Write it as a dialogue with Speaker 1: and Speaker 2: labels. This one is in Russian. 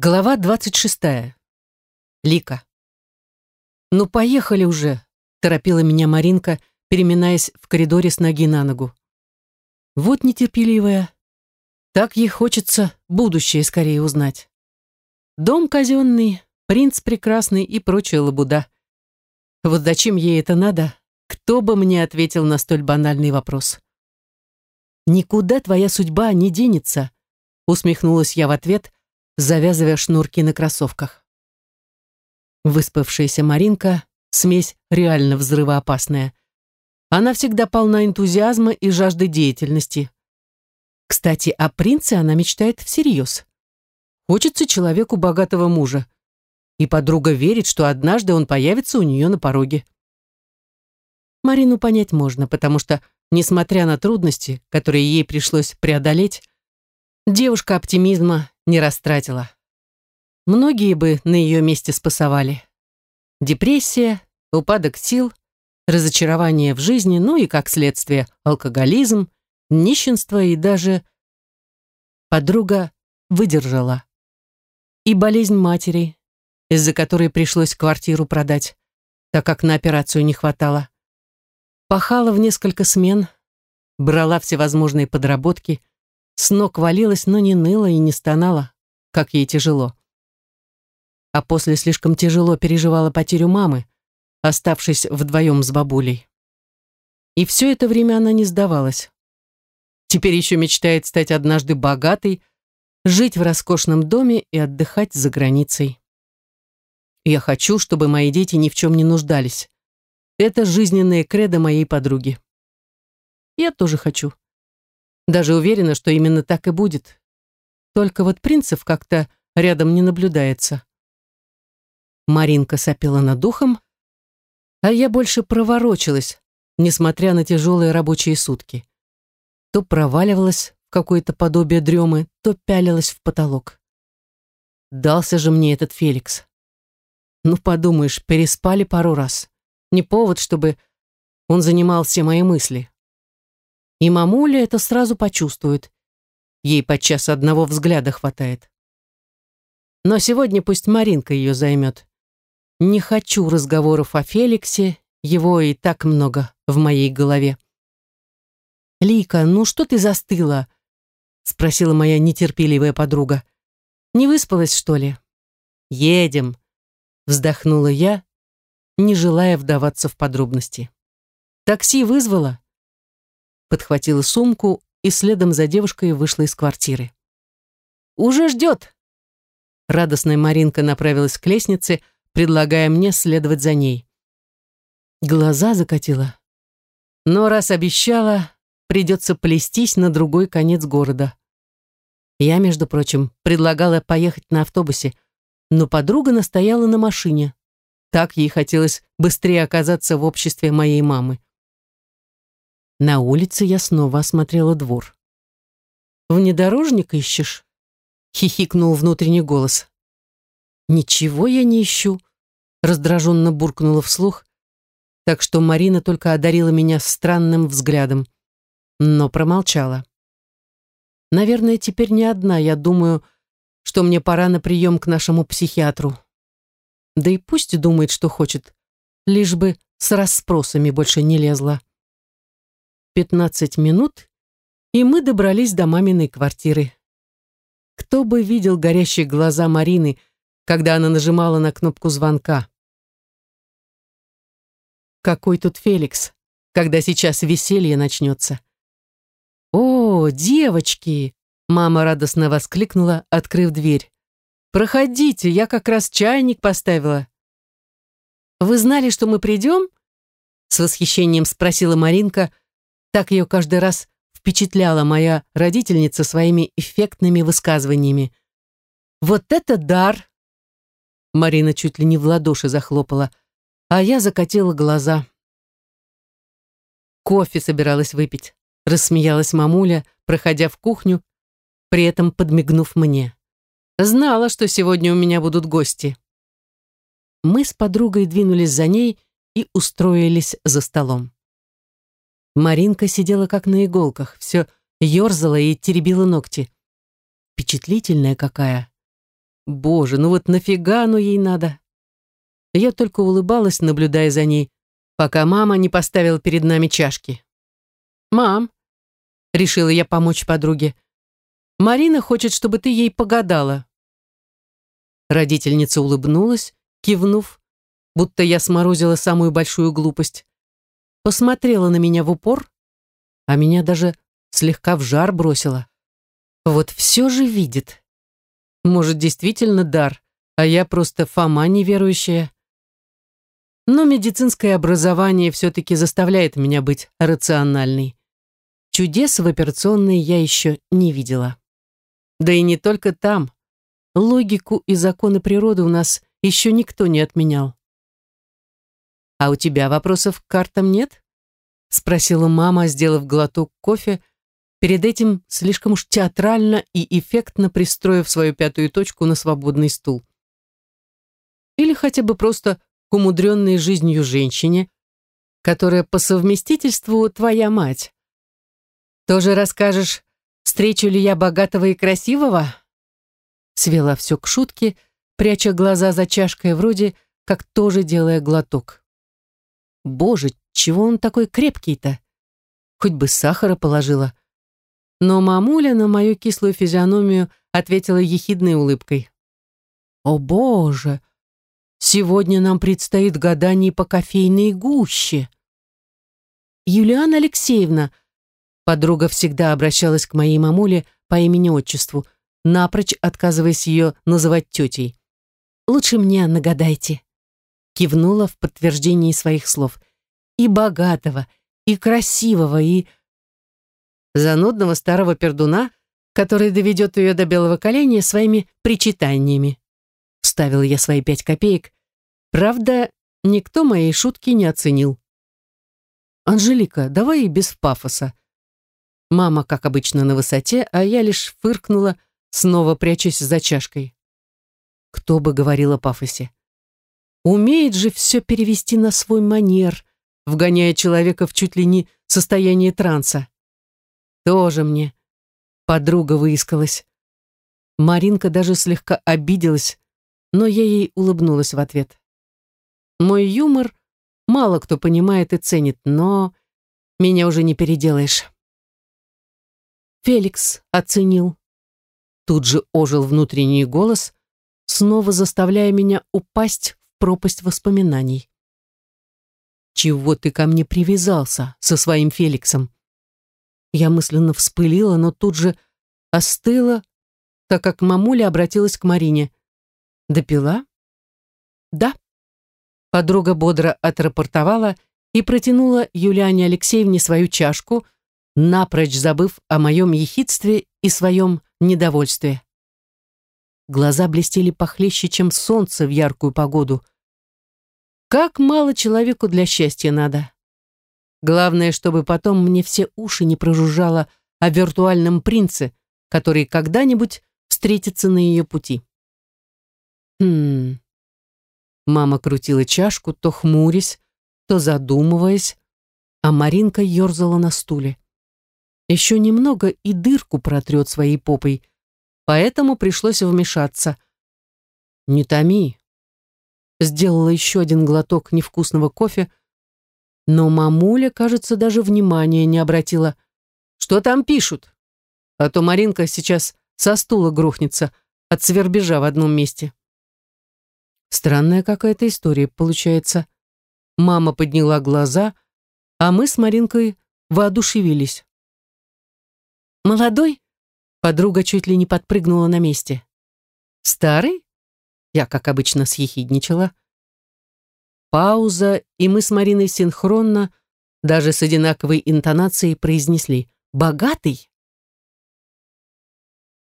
Speaker 1: Глава 26. Лика. «Ну, поехали уже», — торопила меня Маринка, переминаясь в коридоре с ноги на ногу. Вот нетерпеливая. Так ей хочется будущее скорее узнать. Дом казенный, принц прекрасный и прочая лабуда. Вот зачем ей это надо? Кто бы мне ответил на столь банальный вопрос? «Никуда твоя судьба не денется», — усмехнулась я в ответ, — завязывая шнурки на кроссовках. Выспавшаяся Маринка — смесь реально взрывоопасная. Она всегда полна энтузиазма и жажды деятельности. Кстати, о принце она мечтает всерьез. Хочется человеку богатого мужа. И подруга верит, что однажды он появится у нее на пороге. Марину понять можно, потому что, несмотря на трудности, которые ей пришлось преодолеть, девушка оптимизма не растратила. Многие бы на ее месте спасовали. Депрессия, упадок сил, разочарование в жизни, ну и, как следствие, алкоголизм, нищенство и даже... Подруга выдержала. И болезнь матери, из-за которой пришлось квартиру продать, так как на операцию не хватало. Пахала в несколько смен, брала всевозможные подработки, с ног валилась, но не ныла и не стонала, как ей тяжело. А после слишком тяжело переживала потерю мамы, оставшись вдвоем с бабулей. И все это время она не сдавалась. Теперь еще мечтает стать однажды богатой, жить в роскошном доме и отдыхать за границей. Я хочу, чтобы мои дети ни в чем не нуждались. Это жизненное кредо моей подруги. Я тоже хочу. Даже уверена, что именно так и будет. Только вот принцев как-то рядом не наблюдается. Маринка сопела над духом, а я больше проворочилась, несмотря на тяжелые рабочие сутки. То проваливалась в какое-то подобие дремы, то пялилась в потолок. Дался же мне этот Феликс. Ну, подумаешь, переспали пару раз. Не повод, чтобы он занимал все мои мысли. И мамуля это сразу почувствует. Ей подчас одного взгляда хватает. Но сегодня пусть Маринка ее займет. Не хочу разговоров о Феликсе, его и так много в моей голове. «Лика, ну что ты застыла?» спросила моя нетерпеливая подруга. «Не выспалась, что ли?» «Едем», вздохнула я, не желая вдаваться в подробности. «Такси вызвала?» Подхватила сумку и следом за девушкой вышла из квартиры. «Уже ждет!» Радостная Маринка направилась к лестнице, предлагая мне следовать за ней. Глаза закатила. Но раз обещала, придется плестись на другой конец города. Я, между прочим, предлагала поехать на автобусе, но подруга настояла на машине. Так ей хотелось быстрее оказаться в обществе моей мамы. На улице я снова осмотрела двор. «Внедорожник ищешь?» — хихикнул внутренний голос. «Ничего я не ищу», — раздраженно буркнула вслух, так что Марина только одарила меня странным взглядом, но промолчала. «Наверное, теперь не одна, я думаю, что мне пора на прием к нашему психиатру. Да и пусть думает, что хочет, лишь бы с расспросами больше не лезла». Пятнадцать минут, и мы добрались до маминой квартиры. Кто бы видел горящие глаза Марины, когда она нажимала на кнопку звонка. Какой тут Феликс, когда сейчас веселье начнется. «О, девочки!» — мама радостно воскликнула, открыв дверь. «Проходите, я как раз чайник поставила». «Вы знали, что мы придем?» — с восхищением спросила Маринка, — так ее каждый раз впечатляла моя родительница своими эффектными высказываниями. «Вот это дар!» Марина чуть ли не в ладоши захлопала, а я закатила глаза. Кофе собиралась выпить, рассмеялась мамуля, проходя в кухню, при этом подмигнув мне. Знала, что сегодня у меня будут гости. Мы с подругой двинулись за ней и устроились за столом. Маринка сидела как на иголках, все ерзала и теребила ногти. Впечатлительная какая. Боже, ну вот нафига оно ей надо? Я только улыбалась, наблюдая за ней, пока мама не поставила перед нами чашки. «Мам», — решила я помочь подруге, «Марина хочет, чтобы ты ей погадала». Родительница улыбнулась, кивнув, будто я сморозила самую большую глупость. Посмотрела на меня в упор, а меня даже слегка в жар бросила. Вот все же видит. Может, действительно дар, а я просто Фома неверующая. Но медицинское образование все-таки заставляет меня быть рациональной. Чудес в операционной я еще не видела. Да и не только там. Логику и законы природы у нас еще никто не отменял. «А у тебя вопросов к картам нет?» спросила мама, сделав глоток кофе, перед этим слишком уж театрально и эффектно пристроив свою пятую точку на свободный стул. Или хотя бы просто к умудренной жизнью женщине, которая по совместительству твоя мать. Тоже расскажешь, встречу ли я богатого и красивого? Свела все к шутке, пряча глаза за чашкой, вроде как тоже делая глоток. Боже, чего он такой крепкий-то? Хоть бы сахара положила. Но мамуля на мою кислую физиономию ответила ехидной улыбкой. «О боже! Сегодня нам предстоит гадание по кофейной гуще!» «Юлиана Алексеевна!» Подруга всегда обращалась к моей мамуле по имени-отчеству, напрочь отказываясь ее называть тетей. «Лучше мне нагадайте!» Кивнула в подтверждении своих слов. «И богатого, и красивого, и...» Занудного старого пердуна, который доведет ее до белого коленя своими причитаниями. Вставил я свои пять копеек. Правда, никто моей шутки не оценил. «Анжелика, давай без пафоса». Мама, как обычно, на высоте, а я лишь фыркнула, снова прячась за чашкой. Кто бы говорил о пафосе? Умеет же все перевести на свой манер, вгоняя человека в чуть ли не состояние транса. Тоже мне. Подруга выискалась. Маринка даже слегка обиделась, но я ей улыбнулась в ответ. Мой юмор мало кто понимает и ценит, но меня уже не переделаешь. Феликс оценил. Тут же ожил внутренний голос, снова заставляя меня упасть пропасть воспоминаний. «Чего ты ко мне привязался со своим Феликсом?» Я мысленно вспылила, но тут же остыла, так как мамуля обратилась к Марине. «Допила?» «Да». Подруга бодро отрапортовала и протянула Юлиане Алексеевне свою чашку, напрочь забыв о моем ехидстве и своем недовольстве. Глаза блестели похлеще, чем солнце в яркую погоду. Как мало человеку для счастья надо. Главное, чтобы потом мне все уши не прожужжало о виртуальном принце, который когда-нибудь встретится на ее пути. Хм. Мама крутила чашку, то хмурясь, то задумываясь, а Маринка ерзала на стуле. Еще немного и дырку протрет своей попой, поэтому пришлось вмешаться. «Не томи». Сделала еще один глоток невкусного кофе, но мамуля, кажется, даже внимания не обратила. «Что там пишут?» А то Маринка сейчас со стула грохнется от свербежа в одном месте. Странная какая-то история получается. Мама подняла глаза, а мы с Маринкой воодушевились. «Молодой?» Подруга чуть ли не подпрыгнула на месте. «Старый?» Я, как обычно, съехидничала. Пауза, и мы с Мариной синхронно, даже с одинаковой интонацией, произнесли «богатый».